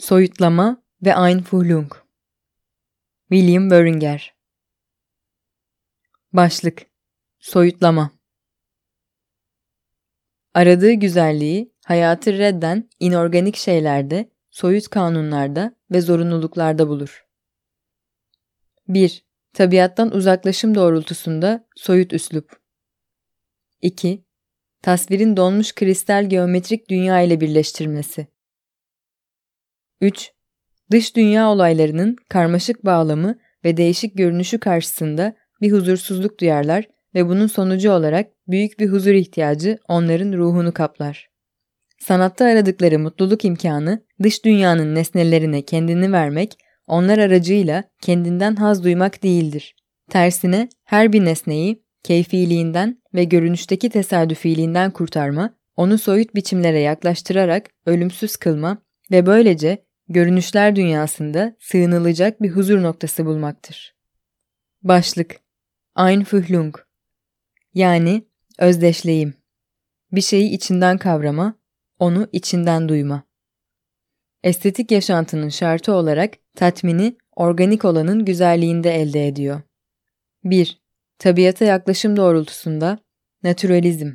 Soyutlama ve Einfühlung William Böringer Başlık Soyutlama Aradığı güzelliği hayatı redden inorganik şeylerde, soyut kanunlarda ve zorunluluklarda bulur. 1. Tabiattan uzaklaşım doğrultusunda soyut üslup. 2. Tasvirin donmuş kristal geometrik dünya ile birleştirmesi. 3. Dış dünya olaylarının karmaşık bağlamı ve değişik görünüşü karşısında bir huzursuzluk duyarlar ve bunun sonucu olarak büyük bir huzur ihtiyacı onların ruhunu kaplar. Sanatta aradıkları mutluluk imkanı dış dünyanın nesnelerine kendini vermek, onlar aracıyla kendinden haz duymak değildir. Tersine her bir nesneyi keyfiliğinden ve görünüşteki tesadüfiliğinden kurtarma, onu soyut biçimlere yaklaştırarak ölümsüz kılma ve böylece görünüşler dünyasında sığınılacak bir huzur noktası bulmaktır. Başlık Einfühlung yani özdeşleyim. Bir şeyi içinden kavrama, onu içinden duyma. Estetik yaşantının şartı olarak tatmini organik olanın güzelliğinde elde ediyor. 1. Tabiata yaklaşım doğrultusunda naturalizm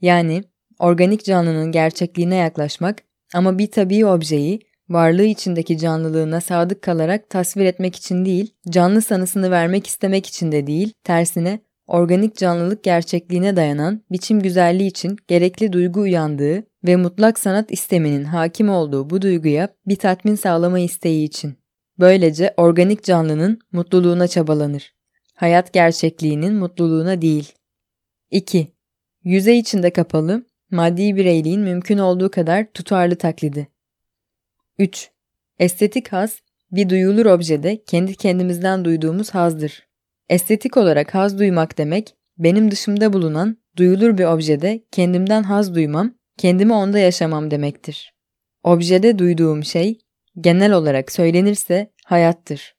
yani organik canlının gerçekliğine yaklaşmak ama bir tabii objeyi varlığı içindeki canlılığına sadık kalarak tasvir etmek için değil, canlı sanısını vermek istemek için de değil, tersine organik canlılık gerçekliğine dayanan biçim güzelliği için gerekli duygu uyandığı ve mutlak sanat isteminin hakim olduğu bu duyguya bir tatmin sağlama isteği için. Böylece organik canlının mutluluğuna çabalanır. Hayat gerçekliğinin mutluluğuna değil. 2. Yüzey içinde kapalı, maddi bireyliğin mümkün olduğu kadar tutarlı taklidi. 3. Estetik haz, bir duyulur objede kendi kendimizden duyduğumuz hazdır. Estetik olarak haz duymak demek, benim dışımda bulunan duyulur bir objede kendimden haz duymam, kendimi onda yaşamam demektir. Objede duyduğum şey, genel olarak söylenirse hayattır.